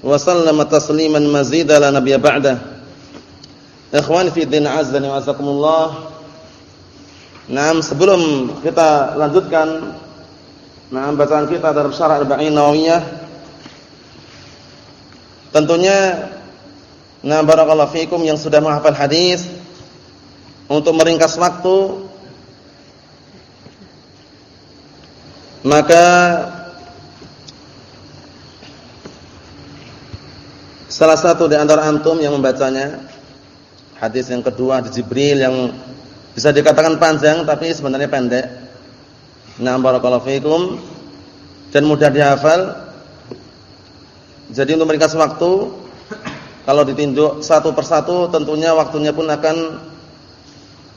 wa sallama tasliman mazida la nabiyya ba'dahu. Ikhwan fi din azza wa azakumullah. Nah, sebelum kita lanjutkan nah bacaan kita dalam syarah Arba'in Nawawiyah tentunya nah barakallahu fikum yang sudah menghafal hadis untuk meringkas waktu maka salah satu di antara antum yang membacanya Hadis yang kedua di Jibril yang bisa dikatakan panjang tapi sebenarnya pendek. Nah, barakallahu fikum dan mudah dihafal. Jadi untuk meringkas waktu kalau ditinjau satu persatu tentunya waktunya pun akan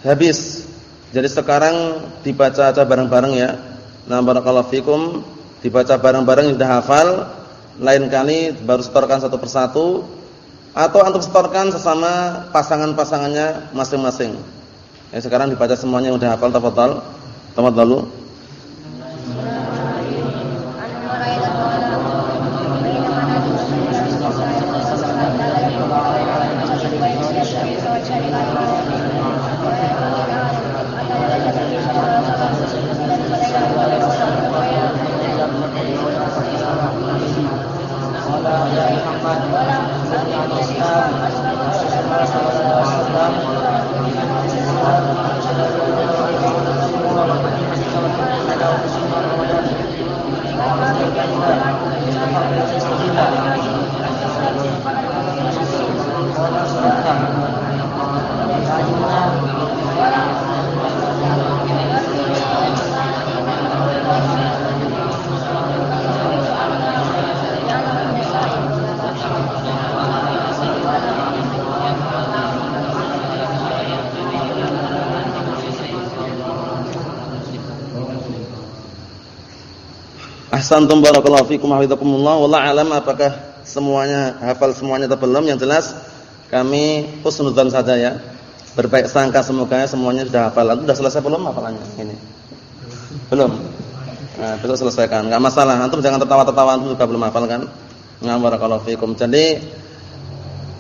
habis. Jadi sekarang dibaca aja bareng-bareng ya. Nah, barakallahu fikum dibaca bareng-bareng sudah hafal. Lain kali baru setorkan satu persatu atau antum setorkan sesama pasangan-pasangannya masing-masing. Ya, sekarang dibaca semuanya udah hafal tafadhal. Tafadhalu. Ahsantum barakallahu fikum hafizakumullah. Wallahu alam apakah semuanya hafal semuanya atau belum? Yang jelas kami husnudzan saja ya. Berbaik sangka semoga semuanya sudah hafal. Sudah selesai belum hafalannya ini? Belum. Nah, besok selesaikan. Enggak masalah. Antum jangan tertawa-tertawa antum juga belum hafal kan? Nah, barakallahu fikum. Jadi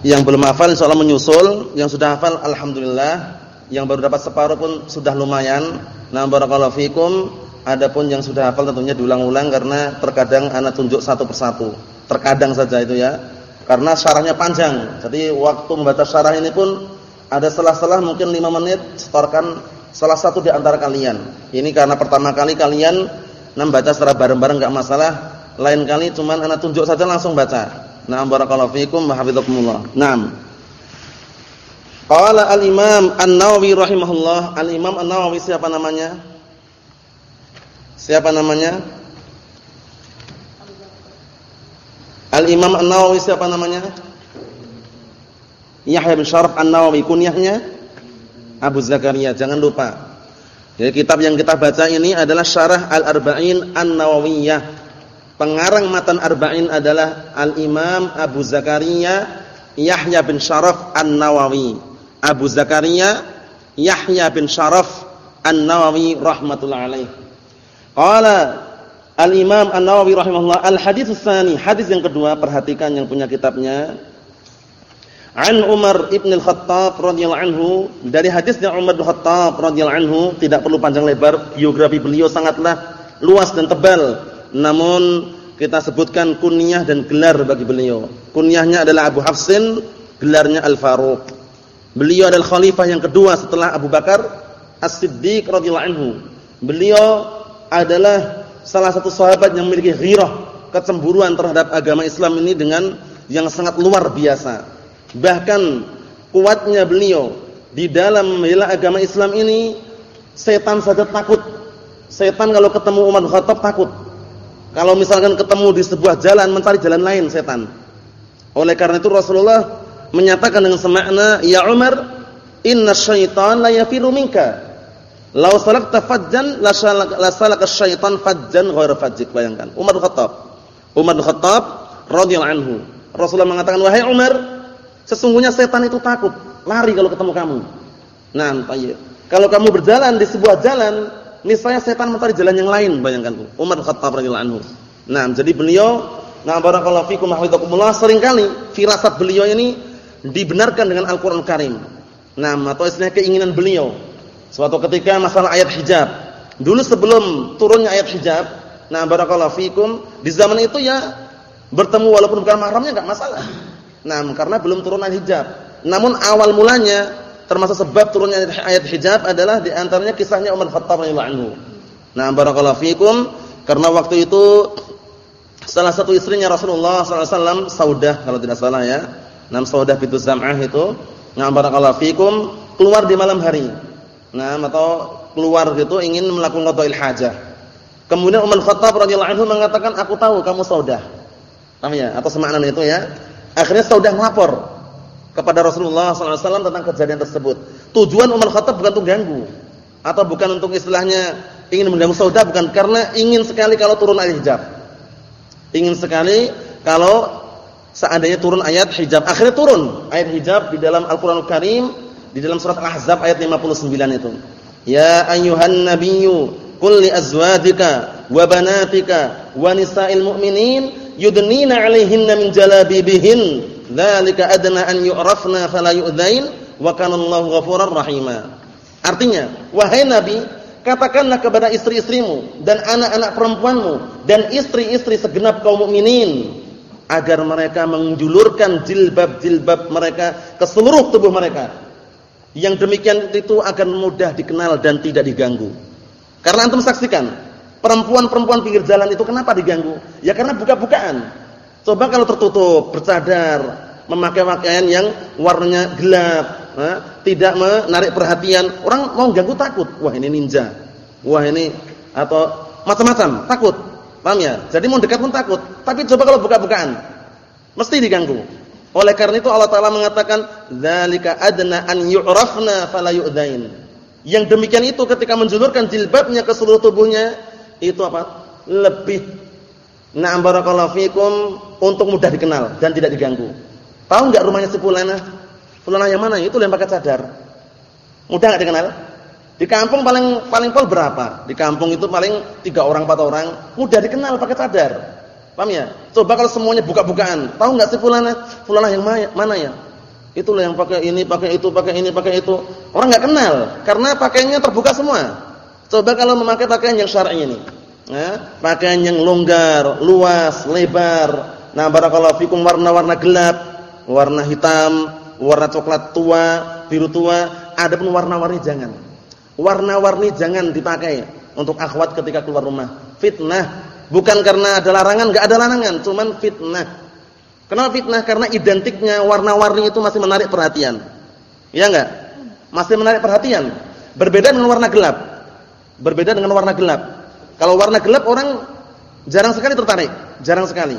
yang belum hafal insyaallah menyusul, yang sudah hafal alhamdulillah, yang baru dapat separuh pun sudah lumayan. Nah, barakallahu fikum. Adapun yang sudah hafal tentunya diulang-ulang karena terkadang anak tunjuk satu persatu. Terkadang saja itu ya. Karena syarahnya panjang. Jadi waktu membaca syarah ini pun ada selah-selah mungkin 5 menit setorkan salah satu di antara kalian. Ini karena pertama kali kalian membaca secara bareng-bareng enggak masalah. Lain kali cuman anak tunjuk saja langsung baca. Na'am barakallahu fikum wa hafizakumullah. Naam. Qala al-Imam An-Nawawi rahimahullah. Al-Imam An-Nawawi siapa namanya? Siapa namanya? Al-Imam An-Nawawi siapa namanya? Yahya bin Syaraf An-Nawawi kunyahnya Abu Zakaria, jangan lupa. Jadi kitab yang kita baca ini adalah Syarah Al-Arba'in An-Nawawiyah. Pengarang matan Arba'in adalah Al-Imam Abu Zakaria Yahya bin Syaraf An-Nawawi. Abu Zakaria Yahya bin Syaraf An-Nawawi rahmatullah alaih. Qala Al-Imam An-Nawawi rahimahullah al-hadits tsani, hadis yang kedua, perhatikan yang punya kitabnya. An Umar ibn al-Khattab radhiyallahu anhu, dari hadisnya Umar bin Khattab radhiyallahu anhu, tidak perlu panjang lebar, biografi beliau sangatlah luas dan tebal. Namun kita sebutkan kunyah dan gelar bagi beliau. Kunyahnya adalah Abu Hafsin, gelarnya Al-Faruq. Beliau adalah khalifah yang kedua setelah Abu Bakar As-Siddiq radhiyallahu anhu. Beliau adalah salah satu sahabat yang memiliki ghirah, kecemburuan terhadap agama Islam ini dengan yang sangat luar biasa. Bahkan kuatnya beliau di dalam membela agama Islam ini setan saja takut. Setan kalau ketemu Umar Khattab takut. Kalau misalkan ketemu di sebuah jalan mencari jalan lain setan. Oleh karena itu Rasulullah menyatakan dengan semakna, "Ya Umar, inna syaitan la yafiru minka." Lau salakta fajjan la salaka syaitan fajjan ghairu fajjik. Bayangkan. Umar Khattab. Umar Khattab radhiyallahu anhu. Rasulullah mengatakan, "Wahai Umar, sesungguhnya setan itu takut lari kalau ketemu kamu." Nah, tayyib. Kalau kamu berjalan di sebuah jalan, niscaya setan mencari jalan yang lain, bayangkan. Umar bin Khattab radhiyallahu anhu. Nah, jadi beliau Nah, barakallahu fikum hafizakumullah sering kali firasat beliau ini dibenarkan dengan Al-Qur'an Karim. Nah, atau istilahnya keinginan beliau. Suatu ketika masalah ayat hijab. Dulu sebelum turunnya ayat hijab, nah barakallahu fikum, di zaman itu ya bertemu walaupun bukan mahramnya enggak masalah. Nah, karena belum turun ayat hijab. Namun awal mulanya termasuk sebab turunnya ayat hijab adalah di antaranya kisahnya Umar Khattab radhiyallahu anhu. Nah, barakallahu fikum karena waktu itu Salah satu istrinya Rasulullah SAW, Saudah kalau tidak salah ya. Nam Saudah bintu Zam'ah itu, nah barakallahu fikum, keluar di malam hari. Nah, atau keluar gitu ingin melakukan qada'il hajah. Kemudian Umar Khattab radhiyallahu anhu mengatakan, "Aku tahu kamu Saudah." Paham ya? Atau semakna itu ya. Akhirnya Saudah melapor kepada Rasulullah SAW tentang kejadian tersebut. Tujuan Umar Khattab bukan untuk ganggu atau bukan untuk istilahnya ingin mengganggu Saudah bukan karena ingin sekali kalau turun ayat hijab. Ingin sekali kalau seandainya turun ayat hijab. Akhirnya turun ayat hijab di dalam Al-Qur'anul Karim di dalam surat Al-Ahzab ayat 59 itu. Ya ayyuhan nabiyyu qul li azwajika wa banatika wa nisa'il mu'minin yudnina 'alaihinna min jalabibihin dzalika adna an yu'rafna fala yu'dzain wa kana Allahu ghafurar rahima. Artinya, wahai nabi, katakanlah kepada istri-istrimu dan anak-anak perempuanmu dan istri-istri segenap kaum mukminin agar mereka menjulurkan jilbab-jilbab mereka ke seluruh tubuh mereka. Yang demikian itu akan mudah dikenal dan tidak diganggu. Karena antum saksikan, perempuan-perempuan pinggir jalan itu kenapa diganggu? Ya karena buka-bukaan. Coba kalau tertutup, bercadar, memakai pakaian yang warnanya gelap, eh, tidak menarik perhatian, orang mau ganggu takut. Wah ini ninja, wah ini atau macam-macam takut, paham ya? Jadi mau dekat pun takut. Tapi coba kalau buka-bukaan, mesti diganggu. Oleh karena itu Allah Taala mengatakan, "Dzalika adna an yu'rafna fala yu'dain." Yang demikian itu ketika menjulurkan jilbabnya ke seluruh tubuhnya, itu apa? Lebih Na'am barakallahu fikum untuk mudah dikenal dan tidak diganggu. Tahu enggak rumahnya si Fulana? Fulana yang mana? Itu yang pakai cadar. Mudah enggak dikenal? Di kampung paling paling pol berapa? Di kampung itu paling tiga orang empat orang, mudah dikenal pakai cadar. Paham ya? Coba kalau semuanya buka-bukaan, tahu enggak si Fulana? Fulana yang mana ya? Itulah yang pakai ini, pakai itu, pakai ini, pakai itu. Orang enggak kenal karena pakaiannya terbuka semua. Coba kalau memakai pakaian yang syar'i ini. Ya, pakaian yang longgar, luas, lebar. Nah, barakallahu fikum warna-warna gelap warna hitam, warna coklat tua, biru tua, ada pun warna-warni jangan. Warna-warni jangan dipakai untuk akhwat ketika keluar rumah. Fitnah. Bukan karena ada larangan, enggak ada larangan, cuman fitnah. Kenapa fitnah? Karena identiknya warna-warni itu masih menarik perhatian. Iya enggak? Masih menarik perhatian. Berbeda dengan warna gelap. Berbeda dengan warna gelap. Kalau warna gelap orang jarang sekali tertarik, jarang sekali.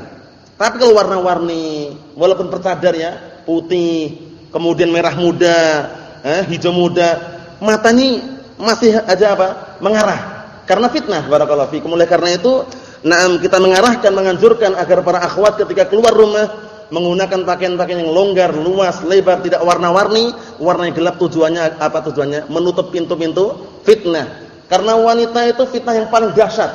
Tapi kalau warna-warni, walaupun bercadar ya, putih, kemudian merah muda, eh, hijau muda, matanya masih aja apa? Mengarah. Karena fitnah barakallahu fikum. Oleh karena itu, na'am kita mengarahkan, menganjurkan agar para akhwat ketika keluar rumah menggunakan pakaian-pakaian yang longgar, luas, lebar, tidak warna-warni. Warnanya gelap tujuannya apa tujuannya? Menutup pintu-pintu fitnah. Karena wanita itu fitnah yang paling dahsyat,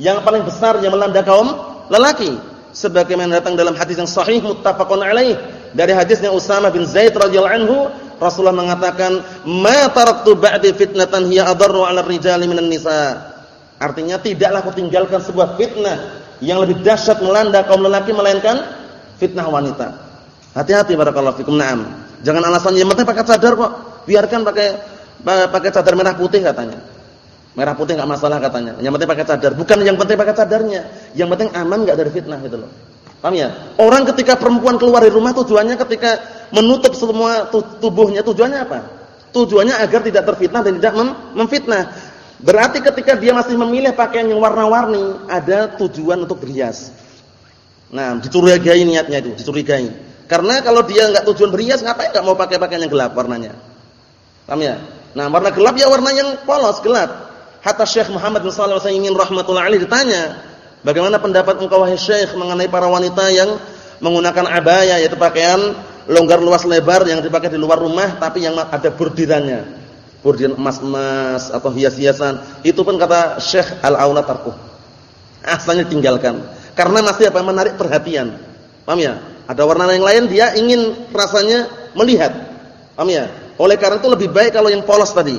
yang paling besar yang melanda kaum lelaki sebagaimana datang dalam hadis yang sahih muttafaqun alaih dari hadisnya Usama bin Zaid radhiyallahu anhu Rasulullah mengatakan ma taraktu ba'di fitnatan hiya adarru 'ala ar-rijali minan nisa artinya tidaklah aku tinggalkan sebuah fitnah yang lebih dahsyat melanda kaum lelaki melainkan fitnah wanita hati-hati barakallahu fikum na'am jangan alasan yang penting pakai cadar kok biarkan pakai pakai cadar merah putih katanya Merah putih enggak masalah katanya. Yang penting pakai cadar. Bukan yang penting pakai cadarnya. Yang penting aman enggak dari fitnah gitu loh. Paham ya? Orang ketika perempuan keluar dari rumah tujuannya ketika menutup semua tubuhnya tujuannya apa? Tujuannya agar tidak terfitnah dan tidak mem memfitnah. Berarti ketika dia masih memilih pakaian yang warna-warni, ada tujuan untuk berhias. Nah, dicurigai niatnya itu, dicurigai. Karena kalau dia enggak tujuan berhias, ngapain enggak mau pakai pakaian yang gelap warnanya? Paham ya? Nah, warna gelap ya warna yang polos, gelap. Hatta Syekh Muhammad bin Shalih Al-Utsaimin rahimatullah ditanya, "Bagaimana pendapat engkau wahai Syekh mengenai para wanita yang menggunakan abaya yaitu pakaian longgar luas lebar yang dipakai di luar rumah tapi yang ada bordirannya?" Bordiran emas-emas atau hias-hiasan. Itu pun kata Syekh Al-Aula tarkuh. Asalnya tinggalkan. Karena masih apa? Menarik perhatian. Paham ya? Ada warna yang lain dia ingin rasanya melihat. Paham ya? Oleh karena itu lebih baik kalau yang polos tadi.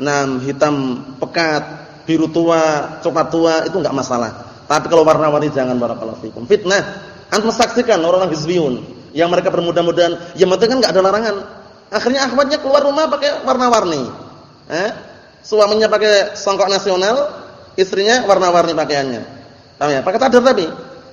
Nah, hitam pekat, biru tua, coklat tua itu enggak masalah. Tapi kalau warna-warni jangan barakallahu fikum. Fitnah. Antum saksikan orang-orang hizbiyun yang mereka bermudah-mudahan, yang penting kan enggak ada larangan. Akhirnya akhwatnya keluar rumah pakai warna-warni. Eh? Suaminya pakai songkok nasional, istrinya warna-warni pakaiannya. Paham ya? Pakai cadar tapi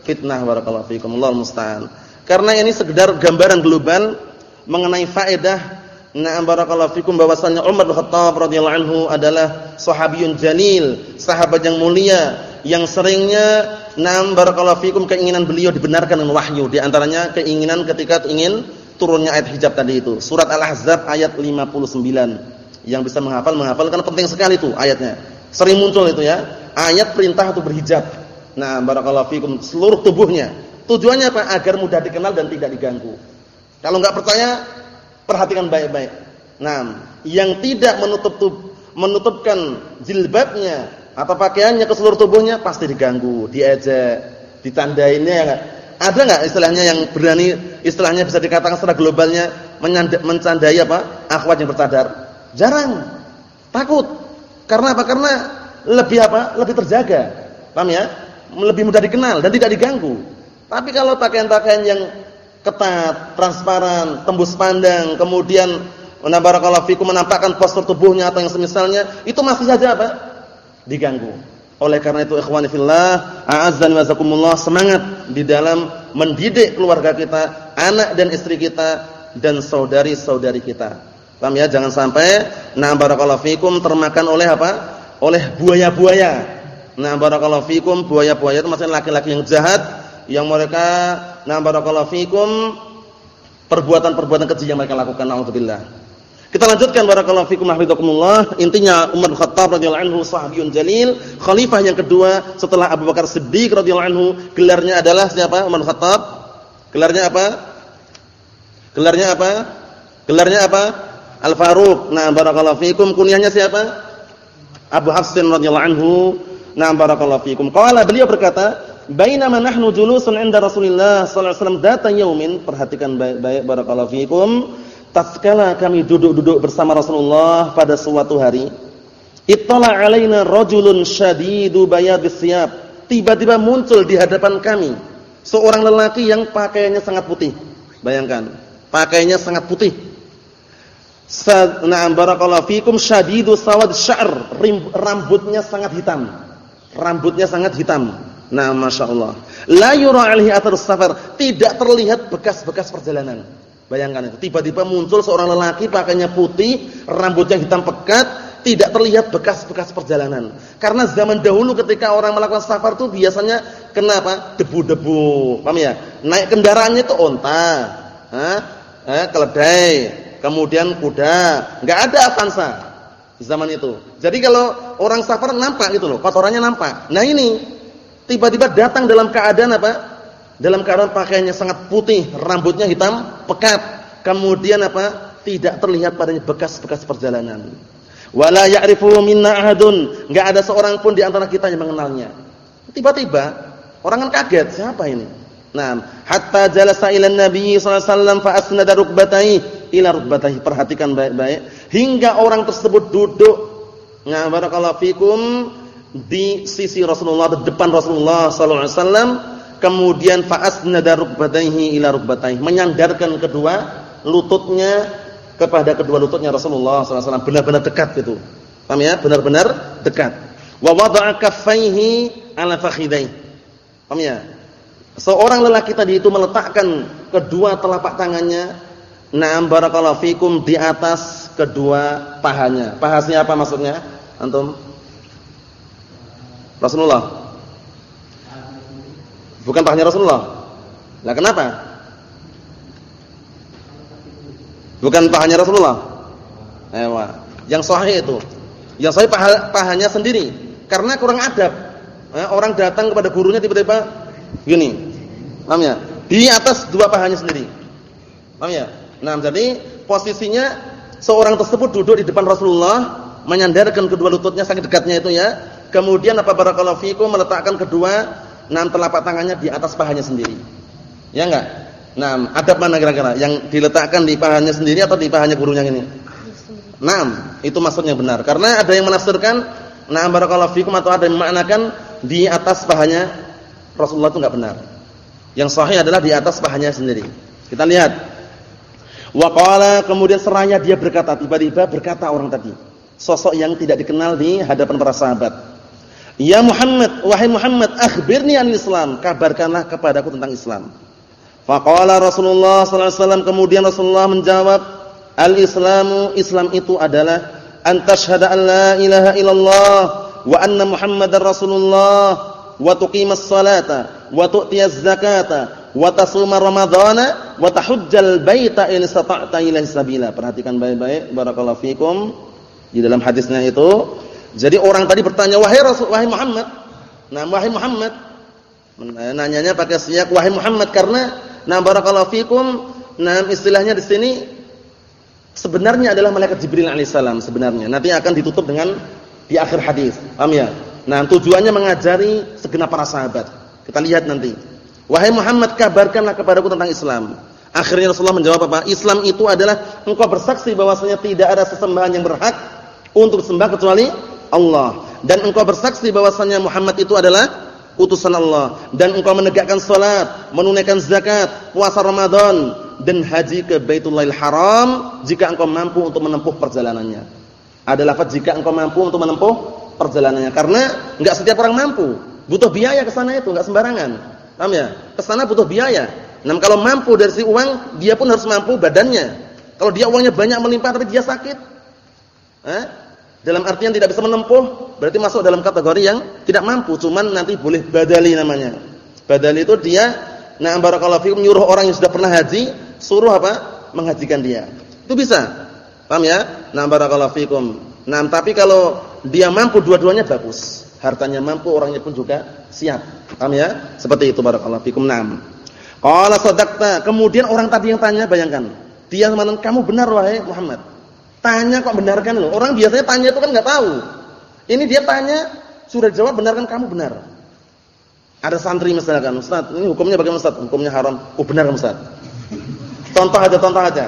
fitnah barakallahu fikum. Allahu musta'an. Karena ini sekedar gambaran global mengenai faedah Na'am barakallahu fikum bahwasannya Umar bin Khattab radhiyallahu anhu adalah sahabiyun jalil, sahabat yang mulia yang seringnya na'am barakallahu fikum keinginan beliau dibenarkan dengan wahyu, di antaranya keinginan ketika ingin turunnya ayat hijab tadi itu. Surat Al-Ahzab ayat 59. Yang bisa menghafal menghafal karena penting sekali itu ayatnya. Sering muncul itu ya, ayat perintah untuk berhijab. Nah, barakallahu fikum seluruh tubuhnya. Tujuannya apa? Agar mudah dikenal dan tidak diganggu. Kalau enggak percaya, perhatikan baik-baik. Nah, yang tidak menutup menutupkan jilbabnya atau pakaiannya ke seluruh tubuhnya pasti diganggu, diejek, ditandainnya enggak. Ada enggak istilahnya yang berani istilahnya bisa dikatakan secara globalnya mencandai apa? akhwat yang bercadar? Jarang. Takut. Karena apa? Karena lebih apa? Lebih terjaga. Paham ya? Lebih mudah dikenal dan tidak diganggu. Tapi kalau pakaian-pakaian yang ketat, transparan, tembus pandang, kemudian menabarakallahu fikum menampakkan postur tubuhnya atau yang semisalnya, itu masih saja apa? diganggu. Oleh karena itu ikhwani fillah, a'azzani wa semangat di dalam mendidik keluarga kita, anak dan istri kita dan saudari-saudari kita. Paham ya? Jangan sampai na barakallahu fikum termakan oleh apa? Oleh buaya-buaya. Nah barakallahu fikum, buaya-buaya itu maksudnya laki-laki yang jahat yang mereka Nah, barakallahu fikum perbuatan-perbuatan keji yang mereka lakukan naudzubillah. Kita lanjutkan barakallahu fikum hafizakumullah. Intinya Umar bin Khattab radhiyallahu anhu sahabiyun jalil, khalifah yang kedua setelah Abu Bakar Siddiq radhiyallahu anhu. Gelarnya adalah siapa? Umar bin Khattab. Gelarnya apa? Gelarnya apa? Gelarnya apa? Al-Faruq. Nah, barakallahu fikum kunyahnya siapa? Abu Hafsin radhiyallahu anhu. Nah, barakallahu fikum. Qala beliau berkata, Bainama nahnu julusun 'inda Rasulillah sallallahu alaihi wasallam data yaumin, perhatikan baik-baik barakallahu fikum. Tatkala kami duduk-duduk bersama Rasulullah pada suatu hari, ittala 'alaina rajulun syadidu bayadis siyab. Tiba-tiba muncul di hadapan kami seorang lelaki yang pakaiannya sangat putih. Bayangkan, pakaiannya sangat putih. Na'am barakallahu fikum syadidu sawad sya'r, rambutnya sangat hitam. Rambutnya sangat hitam Nah, masya Allah. La yura safar. Tidak terlihat bekas-bekas perjalanan. Bayangkan itu. Tiba-tiba muncul seorang lelaki pakainya putih, rambutnya hitam pekat, tidak terlihat bekas-bekas perjalanan. Karena zaman dahulu ketika orang melakukan safar itu biasanya kenapa? Debu-debu. Paham ya? Naik kendaraannya itu onta, Hah? Eh, keledai, kemudian kuda. Enggak ada Avanza zaman itu. Jadi kalau orang safar nampak gitu loh, kotorannya nampak. Nah ini tiba-tiba datang dalam keadaan apa? Dalam keadaan pakaiannya sangat putih, rambutnya hitam pekat. Kemudian apa? Tidak terlihat padanya bekas-bekas perjalanan. Wala ya'rifu minna ahadun, enggak ada seorang pun di antara kita yang mengenalnya. Tiba-tiba orang kan kaget, siapa ini? Nah, hatta jalasa ila Nabi sallallahu alaihi wasallam fa asnada rukbatayhi ila rukbatayhi. Perhatikan baik-baik. Hingga orang tersebut duduk. Nah, barakallahu fikum di sisi Rasulullah di depan Rasulullah sallallahu alaihi wasallam kemudian fa'asnada rukbatayhi ila rukbatayhi menyandarkan kedua lututnya kepada kedua lututnya Rasulullah sallallahu alaihi benar-benar dekat itu paham ya benar-benar dekat wa wada'a kaffaihi ala fakhidai paham ya seorang lelaki tadi itu meletakkan kedua telapak tangannya Naam barakallahu fikum di atas kedua pahanya. Pahasnya apa maksudnya? Antum? Rasulullah. Bukan pahanya Rasulullah. Lah kenapa? Bukan pahanya Rasulullah. Ewa. Yang sahih itu. Yang sahih paha, pahanya sendiri. Karena kurang adab. Eh, orang datang kepada gurunya tiba-tiba gini. Paham ya? Di atas dua pahanya sendiri. Paham ya? Nah, jadi posisinya seorang tersebut duduk di depan Rasulullah, menyandarkan kedua lututnya saking dekatnya itu ya. Kemudian apa barakallahu fikum meletakkan kedua enam telapak tangannya di atas pahanya sendiri. Ya enggak? Nah, adab mana kira-kira? Yang diletakkan di pahanya sendiri atau di pahanya gurunya ini? Nah, itu maksudnya benar. Karena ada yang menafsirkan na'am barakallahu fikum atau ada yang memmaknakan di atas pahanya Rasulullah itu enggak benar. Yang sahih adalah di atas pahanya sendiri. Kita lihat. Wa kemudian seraya dia berkata, tiba-tiba berkata orang tadi. Sosok yang tidak dikenal di hadapan para sahabat. Ya Muhammad, wahai Muhammad, akhbirni an Islam, kabarkanlah kepadaku tentang Islam. Faqala Rasulullah sallallahu alaihi wasallam kemudian Rasulullah menjawab, "Al-Islamu Islam itu adalah an tashhada an la ilaha illallah wa anna Muhammadar Rasulullah wa tuqimas salata wa tu'tiyaz zakata wa tasuma ramadhana wa tahujjal baita in istata'ta ilaihi sabila." Perhatikan baik-baik barakallahu fikum di dalam hadisnya itu. Jadi orang tadi bertanya, "Wahai Rasul, wahai Muhammad." Nah, wahai Muhammad. Nanyanya pakai siyak wahai Muhammad karena Nah, barakallahu fikum. Nah, istilahnya di sini sebenarnya adalah malaikat Jibril alaihissalam sebenarnya. Nanti akan ditutup dengan di akhir hadis. Paham ya? Nah, tujuannya mengajari segenap para sahabat. Kita lihat nanti. Wahai Muhammad, kabarkanlah kepadaku tentang Islam. Akhirnya Rasulullah menjawab apa? Islam itu adalah engkau bersaksi bahwasanya tidak ada sesembahan yang berhak untuk disembah kecuali Allah. Dan engkau bersaksi bahwasanya Muhammad itu adalah utusan Allah dan engkau menegakkan salat, menunaikan zakat, puasa Ramadan dan haji ke Baitullahil Haram jika engkau mampu untuk menempuh perjalanannya. Ada lafaz jika engkau mampu untuk menempuh perjalanannya karena enggak setiap orang mampu. Butuh biaya ke sana itu, enggak sembarangan. Paham ya? Ke sana butuh biaya. Nah, kalau mampu dari si uang, dia pun harus mampu badannya. Kalau dia uangnya banyak melimpah tapi dia sakit. Eh? Dalam artian tidak bisa menempuh, berarti masuk dalam kategori yang tidak mampu, cuman nanti boleh badali namanya. Badali itu dia nah barakallahu fikum nyuruh orang yang sudah pernah haji, suruh apa? menghajikan dia. Itu bisa. Paham ya? Nah barakallahu fikum. Nah, tapi kalau dia mampu dua-duanya bagus. Hartanya mampu, orangnya pun juga siap. Paham ya? Seperti itu barakallahu fikum. Naam. Qala sadaqta. Kemudian orang tadi yang tanya, bayangkan. Dia mana kamu benar wahai Muhammad. Tanya kok benarkan loh. Orang biasanya tanya itu kan nggak tahu. Ini dia tanya, sudah jawab benarkan kamu benar. Ada santri misalkan, Ustaz, ini hukumnya bagaimana Ustaz? Hukumnya haram. Oh benar Ustaz. Contoh aja, contoh aja.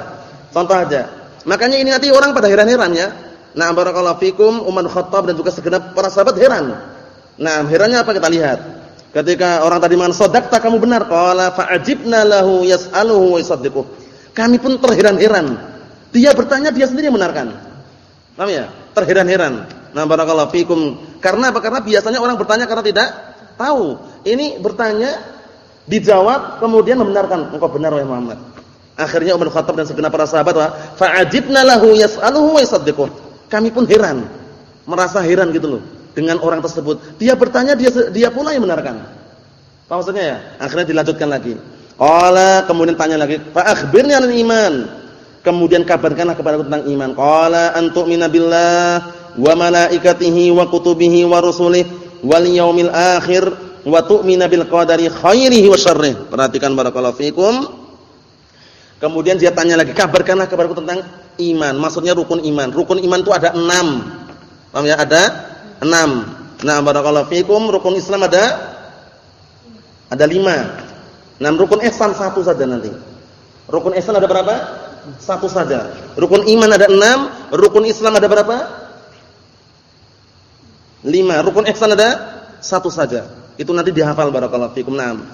Contoh aja. Makanya ini nanti orang pada heran-heran ya. Nah, barakallahu fikum Umar Khattab dan juga segenap para sahabat heran. Nah, herannya apa kita lihat? Ketika orang tadi mengatakan, "Shadaqta kamu benar." Qala fa'ajibna lahu yas'aluhu wa. Kami pun terheran-heran dia bertanya, dia sendiri membenarkan. Paham ya? Terheran-heran. Nah, barakallahu fikum. Karena apa? Karena biasanya orang bertanya karena tidak tahu. Ini bertanya, dijawab, kemudian membenarkan. Engkau benar wahai Muhammad. Akhirnya Umar Khattab dan segenap para sahabat fa'ajibna lahu yas'aluhu wa yusaddiquh. Kami pun heran. Merasa heran gitu loh dengan orang tersebut. Dia bertanya, dia dia pula yang membenarkan. Apa maksudnya ya? Akhirnya dilanjutkan lagi. Qala kemudian tanya lagi, fa akhbirni 'anil iman. Kemudian kabarkanlah kepada tentang iman. Qala antu'mina billah wa malaikatihi wa kutubihi wa rusulih wal yaumil akhir wa tu'mina bil qadari khairihi wa syarrih. Perhatikan barakallahu fikum. Kemudian dia tanya lagi, kabarkanlah kepada tentang iman. Maksudnya rukun iman. Rukun iman itu ada enam. Paham ya? Ada enam. Nah, barakallahu fikum. Rukun Islam ada ada lima. Enam rukun ihsan satu saja nanti. Rukun ihsan ada berapa? Satu saja. Rukun iman ada enam, rukun Islam ada berapa? Lima. Rukun ihsan ada satu saja. Itu nanti dihafal barakallahu fikum. Naam.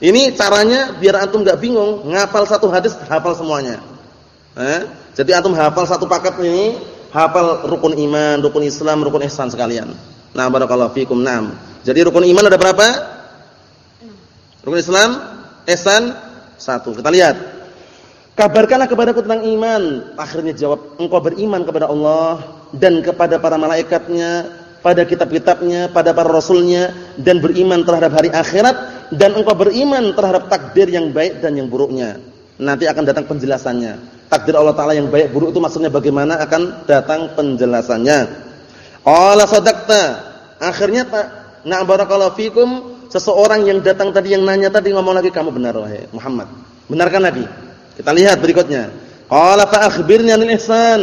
Ini caranya biar antum enggak bingung, ngafal satu hadis hafal semuanya. Eh? Jadi antum hafal satu paket ini, hafal rukun iman, rukun Islam, rukun ihsan sekalian. Nah, barakallahu fikum. Naam. Jadi rukun iman ada berapa? Rukun Islam, ihsan satu. Kita lihat. Kabarkanlah kepadaku tentang iman. Akhirnya jawab, engkau beriman kepada Allah dan kepada para malaikatnya, pada kitab-kitabnya, pada para rasulnya dan beriman terhadap hari akhirat dan engkau beriman terhadap takdir yang baik dan yang buruknya. Nanti akan datang penjelasannya. Takdir Allah taala yang baik buruk itu maksudnya bagaimana akan datang penjelasannya. Allah sadaqta. Akhirnya Pak, na barakallahu fikum, seseorang yang datang tadi yang nanya tadi ngomong lagi kamu benar wahai Muhammad. Benarkan lagi. Kita lihat berikutnya. Qala fa akhbirni 'anil ihsan.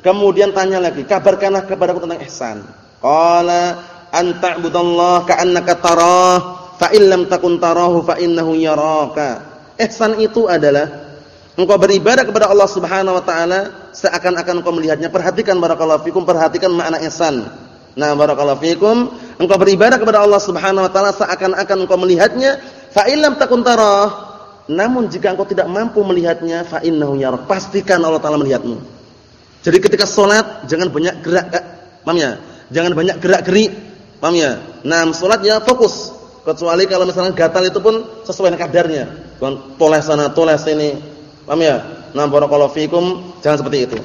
Kemudian tanya lagi, kabarkanlah kepadaku tentang ihsan. Qala an ta'budallaha ka'annaka tarah fa in lam takun tarahu fa innahu yaraka. Ihsan itu adalah engkau beribadah kepada Allah Subhanahu wa taala seakan-akan engkau melihatnya. Perhatikan barakallahu fikum, perhatikan makna ihsan. Nah, barakallahu fikum, engkau beribadah kepada Allah Subhanahu wa taala seakan-akan engkau melihatnya, fa in lam takun tarah. Namun jika engkau tidak mampu melihatnya, fa innahu yarak. Pastikan Allah taala melihatmu. Jadi ketika sholat jangan banyak gerak, eh, paham ya? Jangan banyak gerak-gerik, paham ya? Nah, sholat ya fokus. Kecuali kalau misalnya gatal itu pun sesuai kadarnya. Bukan toleh sana, toleh sini. Paham ya? Nah, barakallahu fikum, jangan seperti itu.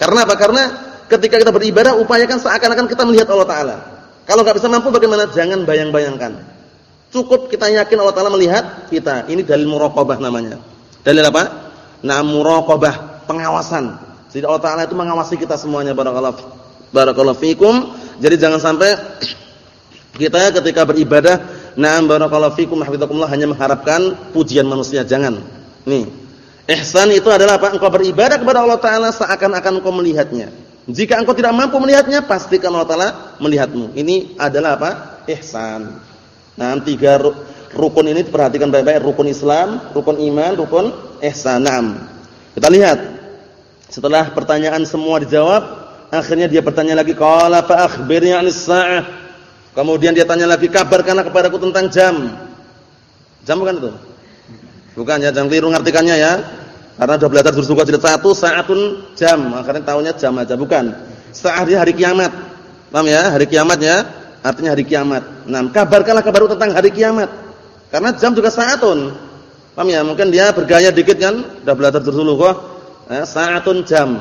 Karena apa? Karena ketika kita beribadah upayakan seakan-akan kita melihat Allah taala. Kalau enggak bisa mampu bagaimana? Jangan bayang-bayangkan. Cukup kita yakin Allah taala melihat kita. Ini dalil muraqabah namanya. Dalil apa? Nah, muraqabah, pengawasan. Jadi Allah Taala itu mengawasi kita semuanya barakallahu fikum. Jadi jangan sampai kita ketika beribadah na'am barakallahu fikum hafizakumullah hanya mengharapkan pujian manusia, jangan. Nih. Ihsan itu adalah apa? Engkau beribadah kepada Allah Taala seakan-akan engkau melihatnya. Jika engkau tidak mampu melihatnya, pastikan Allah Taala melihatmu. Ini adalah apa? Ihsan. Nah, tiga rukun ini perhatikan baik-baik, rukun Islam, rukun iman, rukun ihsan. Kita lihat setelah pertanyaan semua dijawab, akhirnya dia bertanya lagi, qala fa akhbirni 'anis sa'ah. Kemudian dia tanya lagi, kabarkanlah kepadaku tentang jam. Jam bukan itu? Bukan ya, jangan keliru ngartikannya ya. Karena sudah belajar jurus jilid satu, saatun jam. Akhirnya tahunya jam aja, bukan. Saat dia hari kiamat. Paham ya? Hari kiamat ya, artinya hari kiamat. Nah, kabarkanlah kabarku tentang hari kiamat. Karena jam juga saatun. Paham ya? Mungkin dia bergaya dikit kan, sudah belajar jurus kok eh, saatun jam.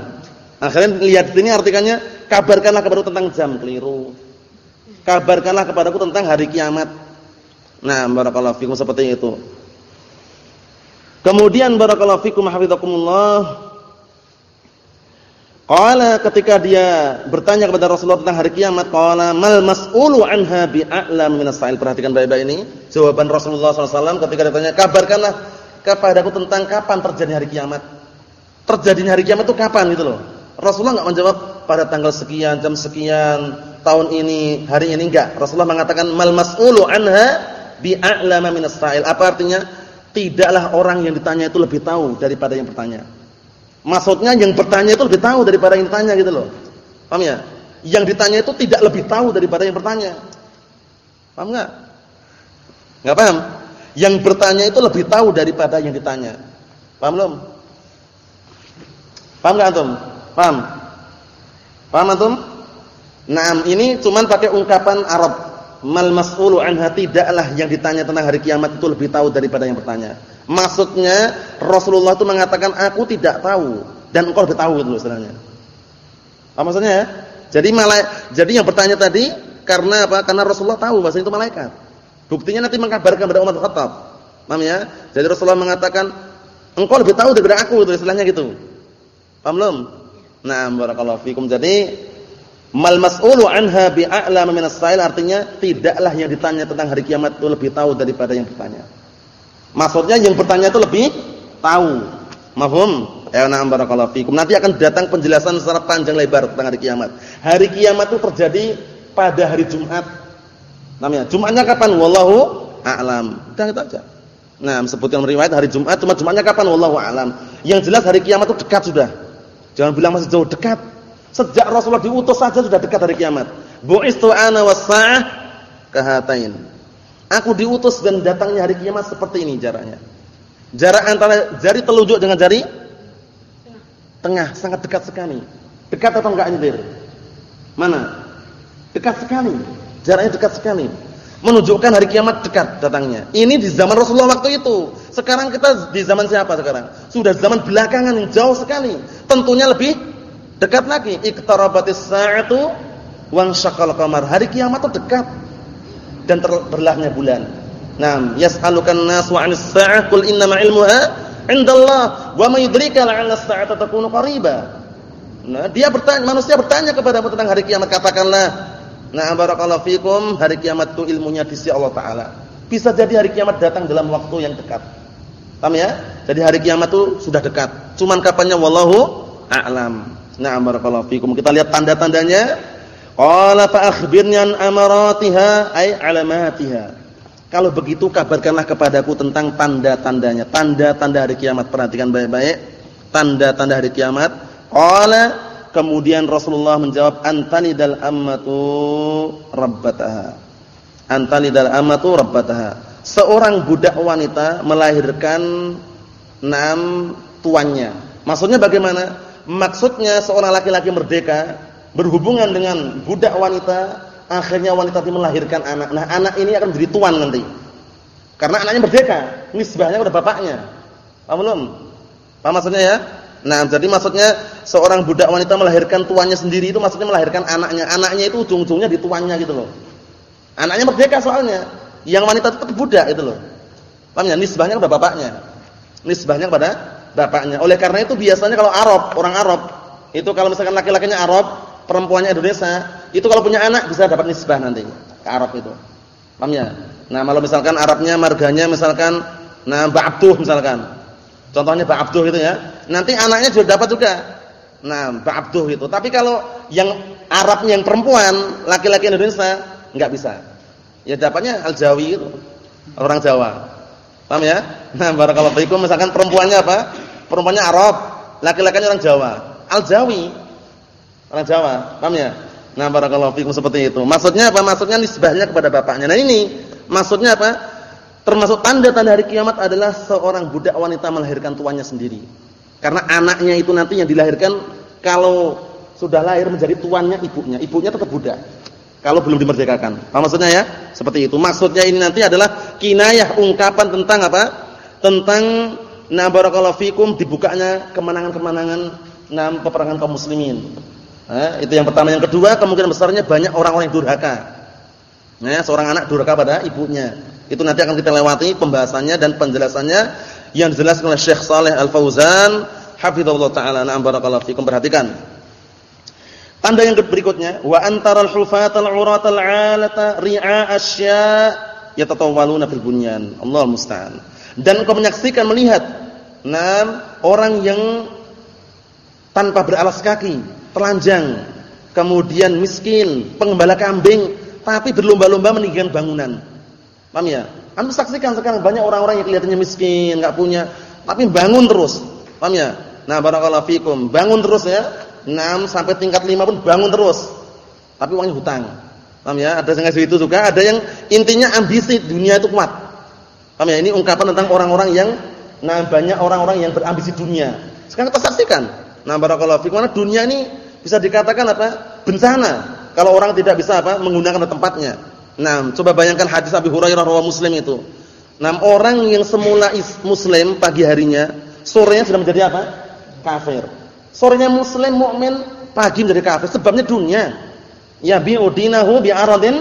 Akhirnya lihat sini artikannya kabarkanlah kepadaku tentang jam, keliru. Kabarkanlah kepadaku tentang hari kiamat. Nah, barakallahu fikum seperti itu. Kemudian barakallahu fikum hafizakumullah. Qala ketika dia bertanya kepada Rasulullah tentang hari kiamat, qala mal mas'ulu anha bi'a'lam minas sa'il. Perhatikan baik-baik ini. Jawaban Rasulullah SAW ketika ditanya, kabarkanlah kepadaku tentang kapan terjadi hari kiamat terjadinya hari kiamat itu kapan gitu loh. Rasulullah enggak menjawab pada tanggal sekian, jam sekian, tahun ini, hari ini enggak. Rasulullah mengatakan mal mas'ulu anha bi'a'lama minas sa'il. Apa artinya? Tidaklah orang yang ditanya itu lebih tahu daripada yang bertanya. Maksudnya yang bertanya itu lebih tahu daripada yang ditanya gitu loh. Paham ya? Yang ditanya itu tidak lebih tahu daripada yang bertanya. Paham enggak? Enggak paham? Yang bertanya itu lebih tahu daripada yang ditanya. Paham belum? Paham enggak antum? Paham? Paham antum? Naam, ini cuman pakai ungkapan Arab. Mal mas'ulu anha tidaklah yang ditanya tentang hari kiamat itu lebih tahu daripada yang bertanya. Maksudnya Rasulullah itu mengatakan aku tidak tahu dan engkau lebih tahu itu sebenarnya. Apa maksudnya ya? Jadi malai, jadi yang bertanya tadi karena apa? Karena Rasulullah tahu bahasa itu malaikat. Buktinya nanti mengkabarkan kepada Umar bin Khattab. Paham ya? Jadi Rasulullah mengatakan engkau lebih tahu daripada aku itu istilahnya gitu. Paham belum? Nah, barakallahu fikum. Jadi mal mas'ulu anha bi'a'lama min as-sa'il artinya tidaklah yang ditanya tentang hari kiamat itu lebih tahu daripada yang bertanya. Maksudnya yang bertanya itu lebih tahu. Mahfum? Ya na'am barakallahu fikum. Nanti akan datang penjelasan secara panjang lebar tentang hari kiamat. Hari kiamat itu terjadi pada hari Jumat. Namanya Jumatnya kapan? Wallahu a'lam. Udah itu aja. Nah, sebutkan riwayat hari Jumat, cuma Jumatnya kapan? Wallahu a'lam. Yang jelas hari kiamat itu dekat sudah. Jangan bilang masih jauh dekat. Sejak Rasulullah diutus saja sudah dekat hari kiamat. Bu'istu ana was-sa'ah kahatain. Aku diutus dan datangnya hari kiamat seperti ini jaraknya. Jarak antara jari telunjuk dengan jari tengah sangat dekat sekali. Dekat atau enggak ini, Mana? Dekat sekali. Jaraknya dekat sekali. Menunjukkan hari kiamat dekat datangnya. Ini di zaman Rasulullah waktu itu. Sekarang kita di zaman siapa sekarang? Sudah zaman belakangan yang jauh sekali. Tentunya lebih dekat lagi. Iqtarabatis sa'atu wan qamar. Hari kiamat itu dekat dan terbelahnya bulan. Naam, yas'alukan nas wa 'anis sa'ah qul innama 'ilmuha indallah wa ma yudrika la'alla as-sa'ata takunu qariba. Nah, dia bertanya, manusia bertanya kepadamu tentang hari kiamat, katakanlah, "Nah, barakallahu fikum, hari kiamat itu ilmunya di sisi Allah taala." Bisa jadi hari kiamat datang dalam waktu yang dekat. Paham ya? Jadi hari kiamat itu sudah dekat. Cuman kapannya wallahu a'lam. Nah, barakallahu fikum. Kita lihat tanda-tandanya. Qala fa akhbirni an amaratiha ay alamatiha. Kalau begitu kabarkanlah kepadaku tentang tanda-tandanya. Tanda-tanda hari kiamat. Perhatikan baik-baik. Tanda-tanda hari kiamat. Qala kemudian Rasulullah menjawab antani dal ammatu rabbataha. Antani dal ammatu rabbataha. Seorang budak wanita melahirkan enam tuannya. Maksudnya bagaimana? Maksudnya seorang laki-laki merdeka berhubungan dengan budak wanita, akhirnya wanita itu melahirkan anak. Nah, anak ini akan menjadi tuan nanti. Karena anaknya merdeka, nisbahnya kepada bapaknya. Paham belum? Paham maksudnya ya? Nah, jadi maksudnya seorang budak wanita melahirkan tuannya sendiri itu maksudnya melahirkan anaknya. Anaknya itu ujung-ujungnya di tuannya gitu loh. Anaknya merdeka soalnya. Yang wanita tetap budak itu loh. Paham ya? Nisbahnya kepada bapaknya. Nisbahnya kepada bapaknya. Oleh karena itu biasanya kalau Arab, orang Arab, itu kalau misalkan laki-lakinya Arab, perempuannya Indonesia, itu kalau punya anak bisa dapat nisbah nanti ke Arab itu. Paham ya? Nah, kalau misalkan Arabnya marganya misalkan nah Mbak Abduh misalkan. Contohnya Mbak Abduh itu ya. Nanti anaknya juga dapat juga. Nah, Mbak Abduh itu. Tapi kalau yang Arabnya yang perempuan, laki-laki Indonesia enggak bisa. Ya dapatnya Al-Jawi itu. Orang Jawa. Paham ya? Nah, barakallahu fiikum misalkan perempuannya apa? Perempuannya Arab, laki-lakinya orang Jawa. Al-Jawi. Orang Jawa, paham ya? Nah, barakallahu fiikum seperti itu. Maksudnya apa? Maksudnya nisbahnya kepada bapaknya. Nah, ini maksudnya apa? Termasuk tanda-tanda hari kiamat adalah seorang budak wanita melahirkan tuannya sendiri. Karena anaknya itu nanti yang dilahirkan kalau sudah lahir menjadi tuannya ibunya. Ibunya tetap budak. Kalau belum dimerdekakan. Apa maksudnya ya? Seperti itu. Maksudnya ini nanti adalah kinayah ungkapan tentang apa? Tentang na fikum dibukanya kemenangan-kemenangan enam peperangan kaum muslimin. Nah, itu yang pertama, yang kedua kemungkinan besarnya banyak orang-orang yang durhaka. Nah, seorang anak durhaka pada ibunya. Itu nanti akan kita lewati pembahasannya dan penjelasannya yang dijelaskan oleh Syekh Saleh Al-Fauzan hafizallahu taala. Nah, barakallahu fikum perhatikan. Tanda yang berikutnya, wa antaral hufatal uratal 'alata ri'a asya yatatawwaluna fil bunyan. Allah musta'an. Dan engkau menyaksikan melihat enam orang yang tanpa beralas kaki, telanjang, kemudian miskin, pengembala kambing, tapi berlomba-lomba meninggikan bangunan. Paham ya? Anda saksikan sekarang banyak orang-orang yang kelihatannya miskin, enggak punya, tapi bangun terus. Paham ya? Nah, barakallahu fikum. Bangun terus ya 6 sampai tingkat 5 pun bangun terus. Tapi uangnya hutang. Paham ya? Ada yang itu juga, ada yang intinya ambisi dunia itu kuat. Paham ya? Ini ungkapan tentang orang-orang yang nah banyak orang-orang yang berambisi dunia. Sekarang kita saksikan. Nah, barakallahu fikum, dunia ini bisa dikatakan apa? bencana kalau orang tidak bisa apa? menggunakan tempatnya. Nah, coba bayangkan hadis Abi Hurairah rawi Muslim itu. Nah, orang yang semula muslim pagi harinya, sorenya sudah menjadi apa? kafir. Sorenya muslim mukmin, pagi menjadi kafir. Sebabnya dunia. Ya bi'udinahu bi'aradin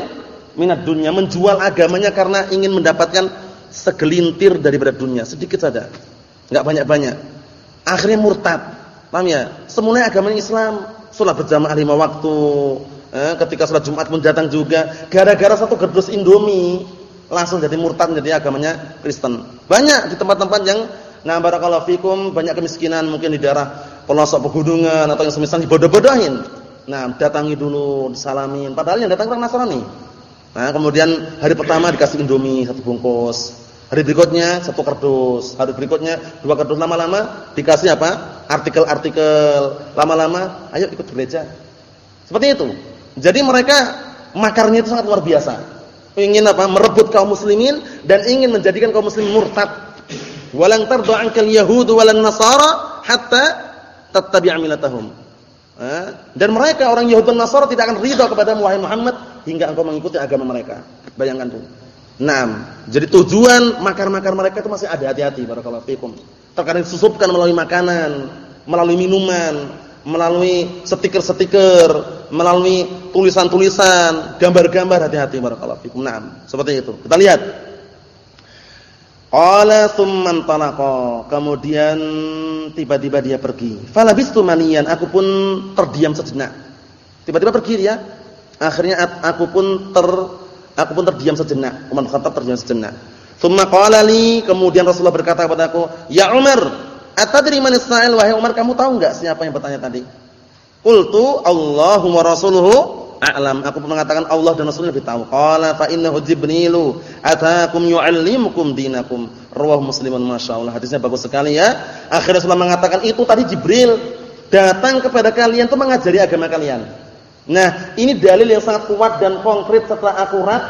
minat dunia, menjual agamanya karena ingin mendapatkan segelintir daripada dunia, sedikit saja. Enggak banyak-banyak. Akhirnya murtad. Paham ya? Semulanya agama Islam, salat berjamaah lima waktu. Eh, ketika salat Jumat pun datang juga gara-gara satu kerdus Indomie langsung jadi murtad menjadi agamanya Kristen. Banyak di tempat-tempat yang nah barakallahu fikum banyak kemiskinan mungkin di daerah pelosok pegunungan atau yang semisal dibodoh-bodohin. Nah, datangi dulu, disalamin. Padahal yang datang orang Nasrani. Nah, kemudian hari pertama dikasih Indomie satu bungkus. Hari berikutnya satu kardus. Hari berikutnya dua kardus. Lama-lama dikasih apa? Artikel-artikel. Lama-lama, ayo ikut gereja. Seperti itu. Jadi mereka makarnya itu sangat luar biasa. Ingin apa? Merebut kaum muslimin dan ingin menjadikan kaum muslimin murtad. Walang tardu ankal yahudu walan nasara hatta tattabi' milatahum. Dan mereka orang Yahudi dan Nasara tidak akan ridha kepada Muhammad hingga engkau mengikuti agama mereka. Bayangkan tuh. Naam. Jadi tujuan makar-makar mereka itu masih ada hati-hati barakallahu fikum. Terkadang disusupkan melalui makanan, melalui minuman, melalui stiker-stiker, melalui tulisan-tulisan, gambar-gambar hati-hati barakallahu fikum. Naam. Seperti itu. Kita lihat. Qala tsumman talaqa. Kemudian tiba-tiba dia pergi. Falabistu maniyan, aku pun terdiam sejenak. Tiba-tiba pergi dia. Akhirnya aku pun ter aku pun terdiam sejenak. Umar Khattab terdiam sejenak. Tsumma qala li, kemudian Rasulullah berkata kepadaku, "Ya Umar, atadri man Israil wahai Umar, kamu tahu enggak siapa yang bertanya tadi?" Qultu, "Allahu wa rasuluhu a'lam. Aku pun mengatakan Allah dan Rasulnya lebih tahu. Qala fa innahu Jibrilu atakum yu'allimukum dinakum. Rawah Muslimun masyaallah. Hadisnya bagus sekali ya. Akhirnya Rasulullah mengatakan itu tadi Jibril datang kepada kalian untuk mengajari agama kalian. Nah, ini dalil yang sangat kuat dan konkret serta akurat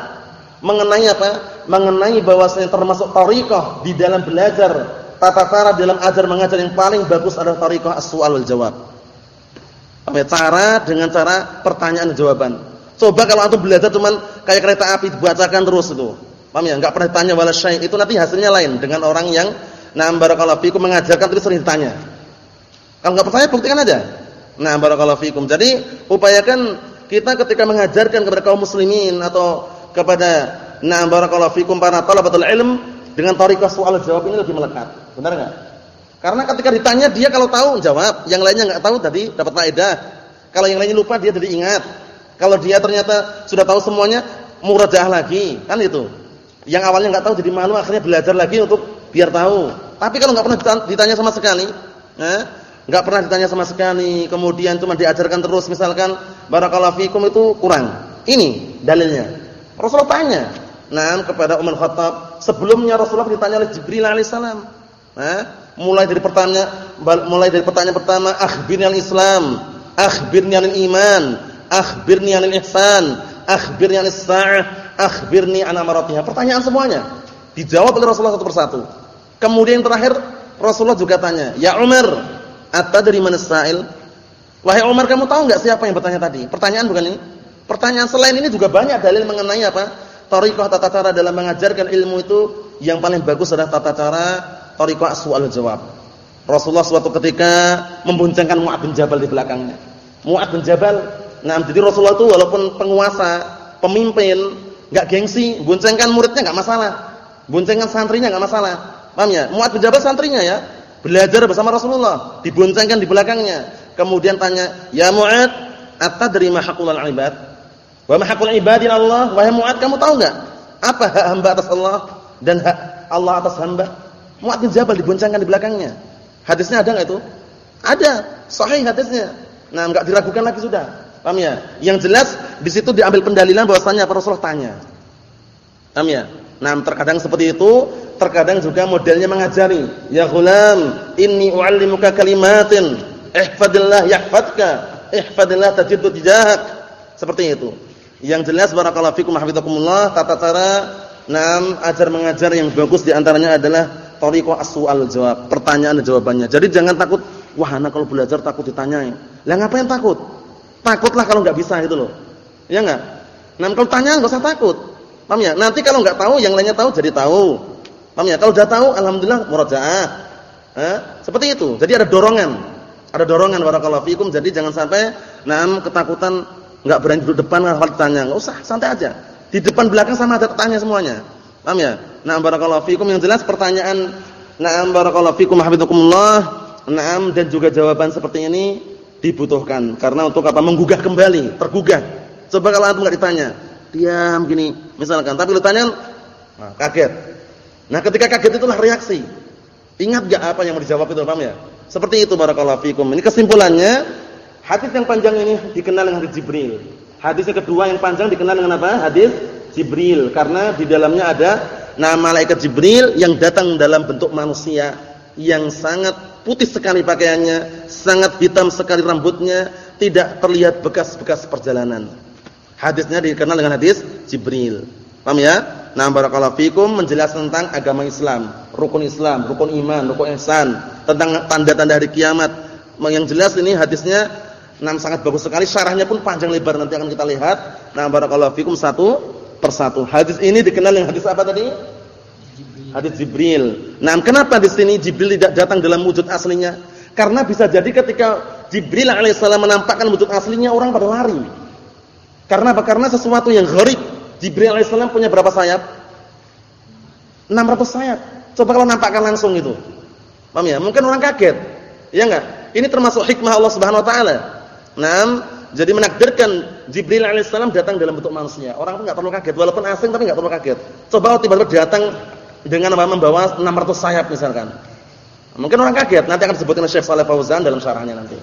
mengenai apa? Mengenai bahwasanya termasuk thariqah di dalam belajar tata cara dalam ajar mengajar yang paling bagus adalah thariqah as-su'al wal jawab. Apa cara dengan cara pertanyaan dan jawaban. Coba kalau antum belajar cuman kayak kereta api dibacakan terus itu. Paham ya? Enggak pernah ditanya wala syai'. Itu nanti hasilnya lain dengan orang yang nah barakallahu fikum mengajarkan terus sering ditanya. Kalau enggak percaya buktikan aja. Nah barakallahu fikum. Jadi upayakan kita ketika mengajarkan kepada kaum muslimin atau kepada nah barakallahu fikum para talabatul ilm dengan thariqah soal jawab ini lebih melekat. Benar enggak? Karena ketika ditanya dia kalau tahu jawab, yang lainnya nggak tahu tadi dapat faedah. Kalau yang lainnya lupa dia jadi ingat. Kalau dia ternyata sudah tahu semuanya, murajaah lagi, kan itu. Yang awalnya nggak tahu jadi malu akhirnya belajar lagi untuk biar tahu. Tapi kalau nggak pernah ditanya sama sekali, eh, nggak pernah ditanya sama sekali, kemudian cuma diajarkan terus misalkan barakallahu fikum itu kurang. Ini dalilnya. Rasulullah tanya, nah kepada Umar Khattab, sebelumnya Rasulullah ditanya oleh Jibril alaihissalam. Eh, mulai dari pertanyaan mulai dari pertanyaan pertama akhbirni al-islam akhbirni al iman akhbirni al ihsan akhbirni al sa'ah akhbirni an amaratiha pertanyaan semuanya dijawab oleh Rasulullah satu persatu kemudian yang terakhir Rasulullah juga tanya ya Umar atadri man as-sa'il wahai Umar kamu tahu enggak siapa yang bertanya tadi pertanyaan bukan ini pertanyaan selain ini juga banyak dalil mengenai apa Tariqah tata cara dalam mengajarkan ilmu itu yang paling bagus adalah tata cara tariqah soal jawab. Rasulullah suatu ketika memboncengkan Mu'ad bin Jabal di belakangnya. Mu'ad bin Jabal, nah jadi Rasulullah itu walaupun penguasa, pemimpin, enggak gengsi, boncengkan muridnya enggak masalah. Boncengkan santrinya enggak masalah. Paham ya? Mu'ad bin Jabal santrinya ya. Belajar bersama Rasulullah, diboncengkan di belakangnya. Kemudian tanya, "Ya Mu'ad, atadri ma haqqul ibad?" Wa ma ibadin Allah? Wahai Mu'ad, kamu tahu enggak apa hak hamba atas Allah dan hak Allah atas hamba? Mu'ad bin Jabal diboncengkan di belakangnya. Hadisnya ada enggak itu? Ada, sahih hadisnya. Nah, enggak diragukan lagi sudah. Paham ya? Yang jelas di situ diambil pendalilan bahwasanya Rasulullah tanya. Paham ya? Nah, terkadang seperti itu, terkadang juga modelnya mengajari. Ya ghulam, inni u'allimuka kalimatin, ihfadillah yahfadka, ihfadillah tajiddu tijahak. Seperti itu. Yang jelas barakallahu fikum hafizakumullah tata cara Nam ajar mengajar yang bagus di antaranya adalah tariqah as-su'al jawab, pertanyaan dan jawabannya. Jadi jangan takut, wah anak kalau belajar takut ditanyai. Lah ngapain takut? Takutlah kalau enggak bisa gitu loh. Ya enggak? Nah, kalau tanya enggak usah takut. Paham ya? Nanti kalau enggak tahu, yang lainnya tahu jadi tahu. Paham ya? Kalau sudah tahu, alhamdulillah murajaah. Eh, seperti itu. Jadi ada dorongan. Ada dorongan barakallahu fikum. Jadi jangan sampai nam ketakutan enggak berani duduk depan kalau ditanya. Enggak usah, santai aja. Di depan belakang sama ada tanya semuanya. Paham ya? Na'am barakallahu fikum yang jelas pertanyaan na'am barakallahu fikum hafizakumullah. Na'am dan juga jawaban seperti ini dibutuhkan karena untuk apa? Menggugah kembali, tergugah. Coba kalau antum enggak ditanya, diam gini misalkan, tapi lu tanya nah, kaget. Nah, ketika kaget itulah reaksi. Ingat enggak apa yang mau dijawab itu, paham ya? Seperti itu barakallahu fikum. Ini kesimpulannya, hadis yang panjang ini dikenal dengan hadis Jibril. Hadis yang kedua yang panjang dikenal dengan apa? Hadis Jibril karena di dalamnya ada nama malaikat Jibril yang datang dalam bentuk manusia yang sangat putih sekali pakaiannya, sangat hitam sekali rambutnya, tidak terlihat bekas-bekas perjalanan. Hadisnya dikenal dengan hadis Jibril. Paham ya? Nah, barakallahu fikum menjelaskan tentang agama Islam, rukun Islam, rukun iman, rukun ihsan, tentang tanda-tanda hari kiamat. Yang jelas ini hadisnya enam sangat bagus sekali, syarahnya pun panjang lebar nanti akan kita lihat. Nah, barakallahu fikum satu persatu. Hadis ini dikenal dengan hadis apa tadi? Hadis Jibril. Nah, kenapa di sini Jibril tidak datang dalam wujud aslinya? Karena bisa jadi ketika Jibril alaihissalam menampakkan wujud aslinya orang pada lari. Karena apa? Karena sesuatu yang gharib. Jibril alaihissalam punya berapa sayap? 600 sayap. Coba kalau nampakkan langsung itu. Paham ya? Mungkin orang kaget. Ya enggak? Ini termasuk hikmah Allah Subhanahu wa taala. Naam, jadi menakdirkan Jibril alaihissalam datang dalam bentuk manusia. Orang pun enggak perlu kaget walaupun asing tapi enggak perlu kaget. Coba tiba-tiba datang dengan membawa 600 sayap misalkan. Mungkin orang kaget, nanti akan disebutkan Syekh Saleh Fauzan dalam syarahnya nanti.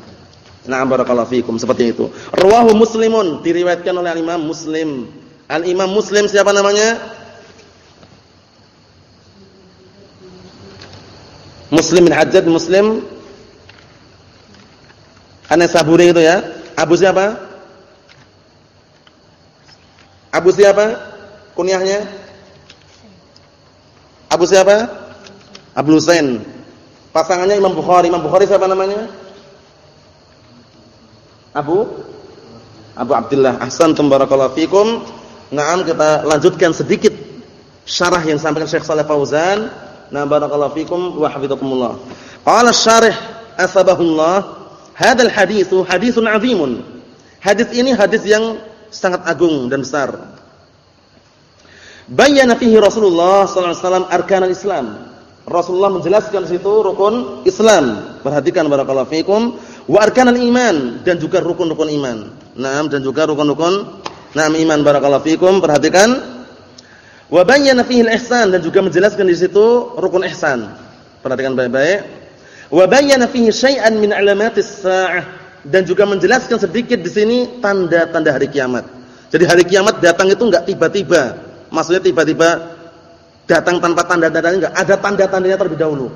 Na'am barakallahu fikum seperti itu. Rawahu Muslimun diriwayatkan oleh Al-Imam Muslim. Al-Imam Muslim siapa namanya? Muslim bin Hajjaj Muslim An-Nasaburi itu ya. Abu siapa? Abu siapa? Kunyahnya? Abu siapa? Abu Husain. Pasangannya Imam Bukhari. Imam Bukhari siapa namanya? Abu Abu Abdullah Ahsantum barakallahu fikum. Naam kita lanjutkan sedikit syarah yang sampaikan Syekh Saleh Fauzan. Nah barakallahu fikum wa hafizakumullah. Qala syarih asbahullah, hadzal haditsu haditsun 'azimun. Hadis ini hadis yang sangat agung dan besar. Bayyana fihi Rasulullah sallallahu alaihi wasallam arkanul Islam. Rasulullah menjelaskan situ rukun Islam. Perhatikan barakallahu fikum wa arkanul iman dan juga rukun-rukun iman. Naam dan juga rukun-rukun naam iman barakallahu fikum. Perhatikan wa bayyana fihi al-ihsan dan juga menjelaskan di situ rukun ihsan. Perhatikan baik-baik. Wa bayyana fihi syai'an min alamatis saah dan juga menjelaskan sedikit di sini tanda-tanda hari kiamat. Jadi hari kiamat datang itu enggak tiba-tiba. Maksudnya tiba-tiba datang tanpa tanda-tandanya enggak, ada tanda-tandanya terlebih dahulu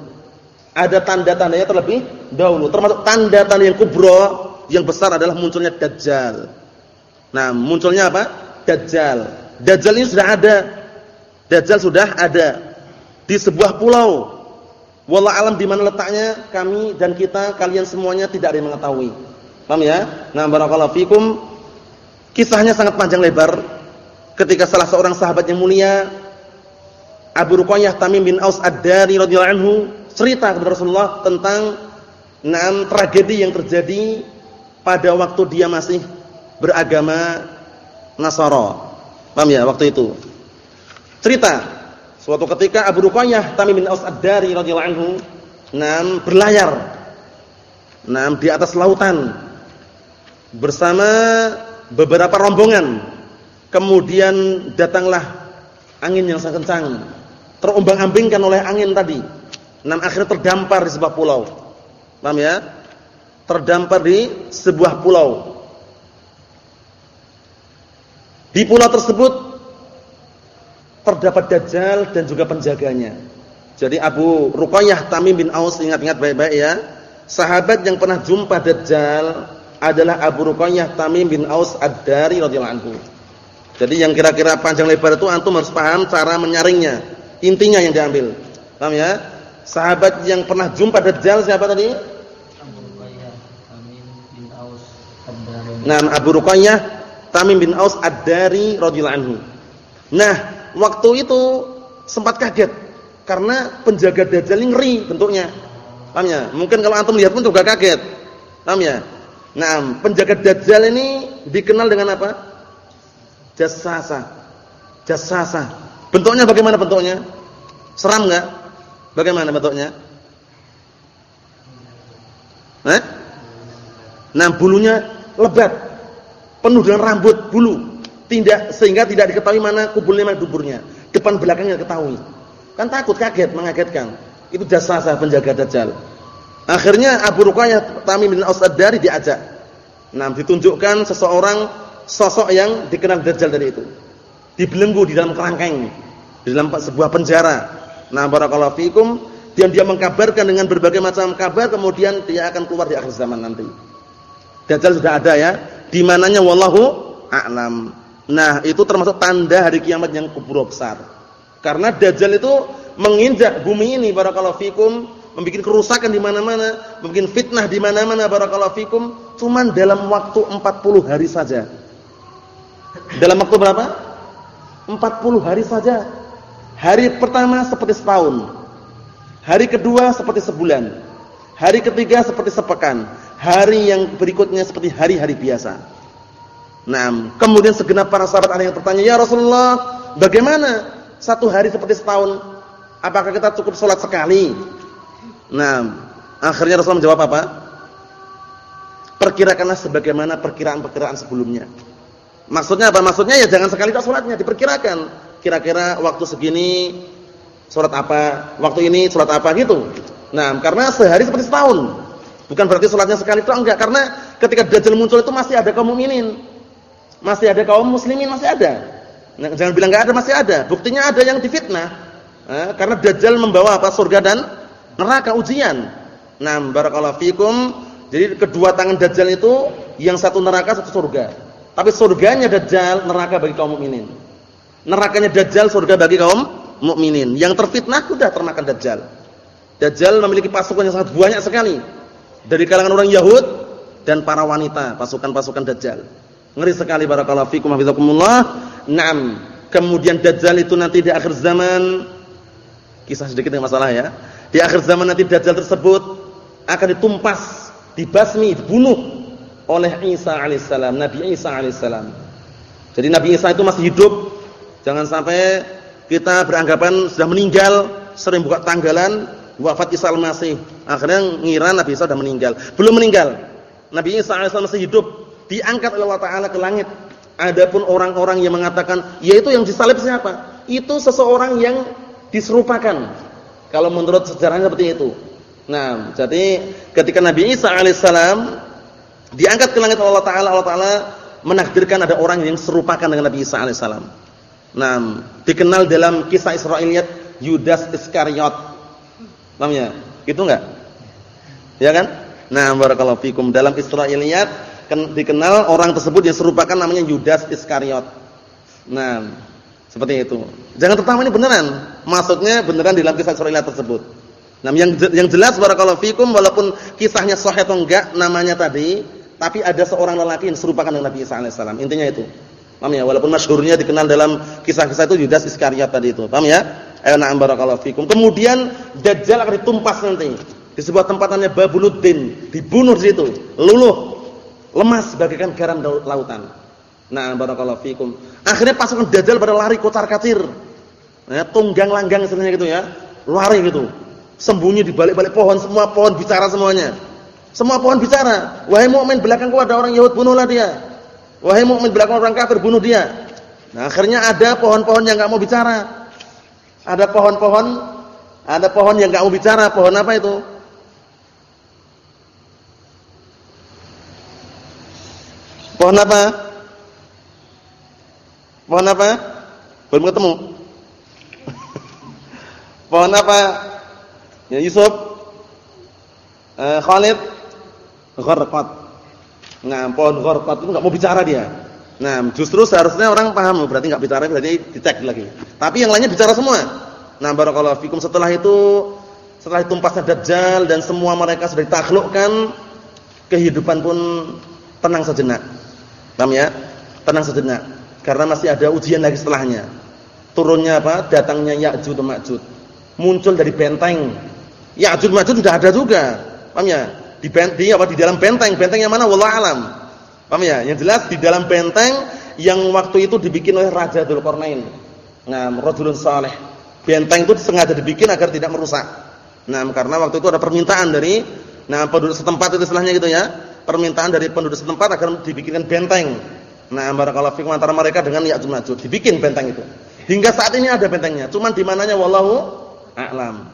ada tanda-tandanya terlebih dahulu. Termasuk tanda-tanda yang kubro, yang besar adalah munculnya Dajjal. Nah, munculnya apa? Dajjal. Dajjal ini sudah ada. Dajjal sudah ada di sebuah pulau. Wallah alam di mana letaknya kami dan kita kalian semuanya tidak ada yang mengetahui. Paham ya? Nah, barakallahu fikum. Kisahnya sangat panjang lebar. Ketika salah seorang sahabat yang mulia Abu Ruqayyah Tamim bin Aus Ad-Dari radhiyallahu anhu cerita kepada Rasulullah tentang enam tragedi yang terjadi pada waktu dia masih beragama Nasara. Paham ya waktu itu? Cerita suatu ketika Abu Ruqayyah Tamim bin Aus Ad-Dari radhiyallahu anhu enam berlayar enam di atas lautan bersama beberapa rombongan. Kemudian datanglah angin yang sangat kencang, terombang-ambingkan oleh angin tadi Nam akhirnya terdampar di sebuah pulau. Paham ya? Terdampar di sebuah pulau. Di pulau tersebut terdapat Dajjal dan juga penjaganya. Jadi Abu Ruqayyah Tamim bin Aus ingat-ingat baik-baik ya. Sahabat yang pernah jumpa Dajjal adalah Abu Ruqayyah Tamim bin Aus Ad-Dari radhiyallahu anhu. Jadi yang kira-kira panjang lebar itu antum harus paham cara menyaringnya. Intinya yang diambil. Paham ya? Sahabat yang pernah jumpa Dajjal siapa tadi? Abu Ruqayyah Tamim bin Aus Ad-Dari. Nah, Abu Ruqayyah Tamim bin Aus Ad-Dari radhiyallahu anhu. Nah, waktu itu sempat kaget karena penjaga Dajjal ini ngeri bentuknya. Paham ya? Mungkin kalau antum lihat pun juga kaget. Paham ya? Nah, penjaga Dajjal ini dikenal dengan apa? Jasasa. Jasasa. Bentuknya bagaimana bentuknya? Seram enggak? Bagaimana bentuknya? Eh? Nah, bulunya lebat. Penuh dengan rambut, bulu. Tidak sehingga tidak diketahui mana kubulnya mana duburnya. Depan belakangnya diketahui. Kan takut, kaget, mengagetkan. Itu jasa sah penjaga Dajjal. Akhirnya Abu Ruqayyah Tamim bin Aus Ad-Dari diajak. Nah, ditunjukkan seseorang sosok yang dikenal Dajjal dari itu. Dibelenggu di dalam kerangkeng, di dalam sebuah penjara. Nah, barakallahu fikum dan dia mengkabarkan dengan berbagai macam kabar kemudian dia akan keluar di akhir zaman nanti. Dajjal sudah ada ya, di mananya wallahu a'lam. Nah, itu termasuk tanda hari kiamat yang kubur besar. Karena Dajjal itu menginjak bumi ini barakallahu fikum, membuat kerusakan di mana-mana, membuat fitnah di mana-mana barakallahu fikum, cuman dalam waktu 40 hari saja. Dalam waktu berapa? 40 hari saja Hari pertama seperti setahun. Hari kedua seperti sebulan. Hari ketiga seperti sepekan. Hari yang berikutnya seperti hari-hari biasa. Nah, kemudian segenap para sahabat ada yang bertanya, "Ya Rasulullah, bagaimana satu hari seperti setahun?" Apakah kita cukup sholat sekali? Nah, akhirnya Rasulullah menjawab apa? Perkirakanlah sebagaimana perkiraan-perkiraan sebelumnya. Maksudnya apa? Maksudnya ya jangan sekali tak sholatnya, diperkirakan. Kira-kira waktu segini sholat apa, waktu ini sholat apa gitu. Nah, karena sehari seperti setahun. Bukan berarti sholatnya sekali itu enggak. Karena ketika Dajjal muncul itu masih ada kaum mukminin. Masih ada kaum muslimin, masih ada. Nah, jangan bilang enggak ada, masih ada. Buktinya ada yang difitnah. Nah, karena Dajjal membawa apa? Surga dan neraka ujian. Nah, barakallahu fikum. Jadi kedua tangan Dajjal itu yang satu neraka, satu surga. Tapi surganya Dajjal, neraka bagi kaum mukminin. Nerakanya Dajjal, surga bagi kaum mukminin. Yang terfitnah sudah termakan Dajjal. Dajjal memiliki pasukan yang sangat banyak sekali dari kalangan orang Yahud dan para wanita, pasukan-pasukan Dajjal. Ngeri sekali barakallahu fikum hafizakumullah. Naam. Kemudian Dajjal itu nanti di akhir zaman kisah sedikit yang masalah ya. Di akhir zaman nanti Dajjal tersebut akan ditumpas, dibasmi, dibunuh oleh Isa alaihissalam, Nabi Isa alaihissalam. Jadi Nabi Isa itu masih hidup. Jangan sampai kita beranggapan sudah meninggal, sering buka tanggalan wafat Isa al-Masih. Akhirnya ngira Nabi Isa sudah meninggal. Belum meninggal. Nabi Isa AS masih hidup, diangkat oleh Allah Taala ke langit. Adapun orang-orang yang mengatakan, yaitu yang disalib siapa? Itu seseorang yang diserupakan. Kalau menurut sejarahnya seperti itu. Nah, jadi ketika Nabi Isa alaihissalam diangkat ke langit Allah Taala, Allah Taala menakdirkan ada orang yang serupakan dengan Nabi Isa alaihissalam. Nah, dikenal dalam kisah Israiliyat Yudas Iskariot Paham ya? Itu enggak? Ya kan? Nah, barakallahu fikum dalam Israiliyat dikenal orang tersebut yang serupakan namanya Yudas Iskariot. Nah, seperti itu. Jangan tertawa ini beneran. Maksudnya beneran dalam kisah Israiliyat tersebut. Nah, yang yang jelas barakallahu fikum walaupun kisahnya sahih atau enggak namanya tadi, tapi ada seorang lelaki yang serupakan dengan Nabi Isa alaihissalam. Intinya itu. Paham ya? Walaupun masyhurnya dikenal dalam kisah-kisah itu Yudas Iskariot tadi itu. Paham ya? Ayo na'am barakallahu fikum. Kemudian Dajjal akan ditumpas nanti di sebuah tempat namanya dibunuh di situ, luluh, lemas bagaikan garam lautan. Nah, barakallahu fikum. Akhirnya pasukan Dajjal pada lari kocar-kacir. Ya, tunggang langgang istilahnya gitu ya. Lari gitu. Sembunyi di balik-balik pohon, semua pohon bicara semuanya. Semua pohon bicara. Wahai mukmin belakangku ada orang Yahud, bunuhlah dia. Wahai mukmin belakang orang kafir, bunuh dia. Nah, akhirnya ada pohon-pohon yang enggak mau bicara. Ada pohon-pohon, ada pohon yang enggak mau bicara, pohon apa itu? Pohon apa? Pohon apa? Belum ketemu. pohon apa? Ya Yusuf. Uh, Khalid Gharqat. Nah, pohon Gharqat itu enggak mau bicara dia. Nah, justru seharusnya orang paham berarti enggak bicara berarti dicek lagi. Tapi yang lainnya bicara semua. Nah, barakallahu fikum setelah itu setelah ditumpasnya dajjal dan semua mereka sudah ditaklukkan, kehidupan pun tenang sejenak. Paham ya? Tenang sejenak. Karena masih ada ujian lagi setelahnya. Turunnya apa? Datangnya Ya'juj dan Ma'juj. Muncul dari benteng. Ya'juj Ma'juj sudah ada juga. Paham ya? Di, di apa di dalam benteng. Benteng yang mana wallahu alam. Paham ya? Yang jelas di dalam benteng yang waktu itu dibikin oleh Raja Dzulqarnain. Nah, rajulun saleh. Benteng itu sengaja dibikin agar tidak merusak. Nah, karena waktu itu ada permintaan dari nah penduduk setempat itu istilahnya gitu ya. Permintaan dari penduduk setempat agar dibikinkan benteng. Nah, barakallahu fikum antara mereka dengan Ya'juj Ma'juj dibikin benteng itu. Hingga saat ini ada bentengnya, cuman di mananya wallahu a'lam.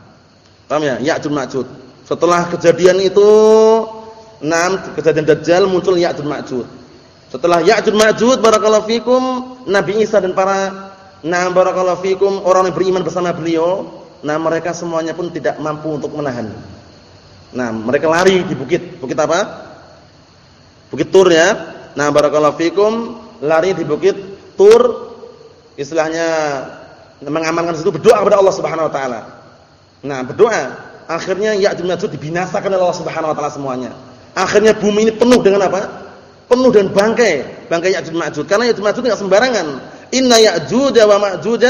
Paham ya? Ya'juj Ma'juj. Setelah kejadian itu Enam kejadian Dajjal muncul Ya'juj Ma'juj. Setelah Ya'juj Ma'juj barakallahu fikum Nabi Isa dan para nah barakallahu fikum orang yang beriman bersama beliau, nah mereka semuanya pun tidak mampu untuk menahan. Nah, mereka lari di bukit. Bukit apa? Bukit Tur ya. Nah, barakallahu fikum lari di bukit Tur istilahnya mengamalkan situ berdoa kepada Allah Subhanahu wa taala. Nah, berdoa. Akhirnya Ya'juj Ma'juj dibinasakan oleh Allah Subhanahu wa taala semuanya. Akhirnya bumi ini penuh dengan apa? Penuh dengan bangkai, bangkai Ya'juj Ma'juj. Karena Ya'juj Ma'juj enggak sembarangan. Inna Ya'juj wa Ma'juj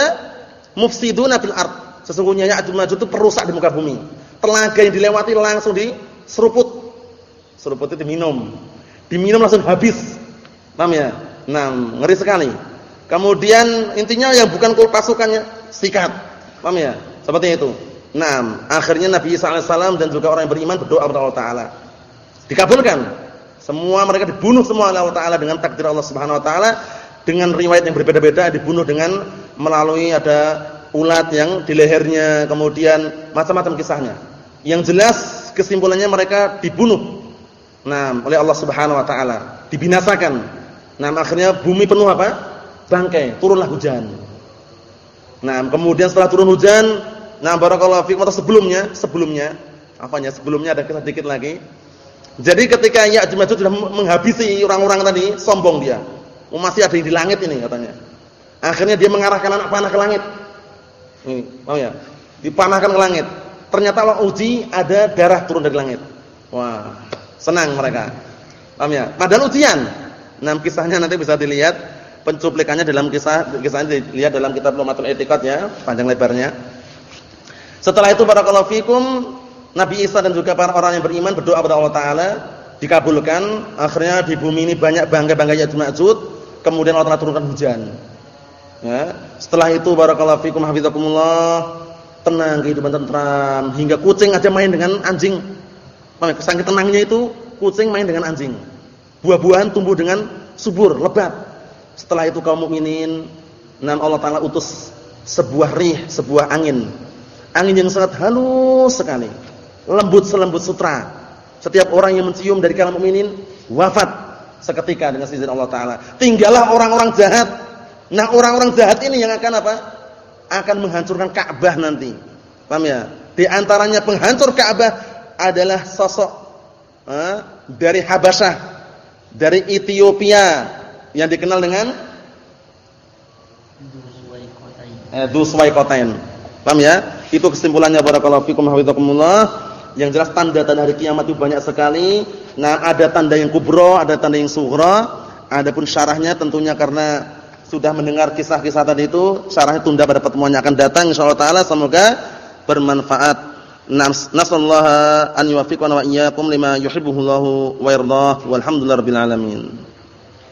mufsiduna fil ard. Sesungguhnya Ya'juj Ma'juj itu perusak di muka bumi. Telaga yang dilewati langsung diseruput. Seruput itu diminum. Diminum langsung habis. Paham ya? Nah, ngeri sekali. Kemudian intinya yang bukan pasukannya sikat. Paham ya? Seperti itu. Nah, akhirnya Nabi Isa alaihissalam dan juga orang yang beriman berdoa kepada Allah Taala. Dikabulkan. Semua mereka dibunuh semua Allah Taala dengan takdir Allah Subhanahu Wa Taala dengan riwayat yang berbeda-beda dibunuh dengan melalui ada ulat yang di lehernya, kemudian macam-macam kisahnya. Yang jelas kesimpulannya mereka dibunuh. Nah, oleh Allah Subhanahu Wa Taala, dibinasakan. Nah, akhirnya bumi penuh apa? Bangkai, turunlah hujan. Nah, kemudian setelah turun hujan, Nah, barakallahu fiikum atau sebelumnya, sebelumnya, apanya? Sebelumnya ada kisah dikit lagi. Jadi ketika Ya'juj Ma'juj sudah menghabisi orang-orang tadi, sombong dia. Oh, masih ada yang di langit ini katanya. Akhirnya dia mengarahkan anak panah ke langit. Ini, paham ya? Dipanahkan ke langit. Ternyata Allah uji ada darah turun dari langit. Wah, senang mereka. Paham ya? Padahal ujian. Nah, kisahnya nanti bisa dilihat pencuplikannya dalam kisah kisahnya dilihat dalam kitab Lumatul Etiqat ya, panjang lebarnya. Setelah itu barakallahu fikum Nabi Isa dan juga para orang yang beriman berdoa kepada Allah taala dikabulkan akhirnya di bumi ini banyak bangga-bangga Ya'juj Ma'juj kemudian Allah Taala turunkan hujan. Ya setelah itu barakallahu fikum hafizakumullah tenang kehidupan tentram hingga kucing aja main dengan anjing. Saking tenangnya itu kucing main dengan anjing. Buah-buahan tumbuh dengan subur lebat. Setelah itu kaum mukminin nam Allah taala utus sebuah rih sebuah angin. Angin yang sangat halus sekali. Lembut selembut sutra. Setiap orang yang mencium dari kalangan mukminin wafat seketika dengan izin Allah taala. Tinggallah orang-orang jahat. Nah, orang-orang jahat ini yang akan apa? Akan menghancurkan Ka'bah nanti. Paham ya? Di antaranya penghancur Ka'bah adalah sosok eh, dari Habasyah, dari Ethiopia yang dikenal dengan Duswaikotain. Eh, Paham ya? Itu kesimpulannya barakallahu fikum hafizakumullah. Yang jelas tanda-tanda hari kiamat itu banyak sekali. Nah, ada tanda yang kubro, ada tanda yang sughra. Adapun syarahnya tentunya karena sudah mendengar kisah-kisah tadi itu, syarahnya tunda pada pertemuan yang akan datang insyaallah taala. Semoga bermanfaat. Nasallahu an yuwaffiqana wa iyyakum lima yuhibbuhullahu wa yardah. Walhamdulillahirabbil alamin.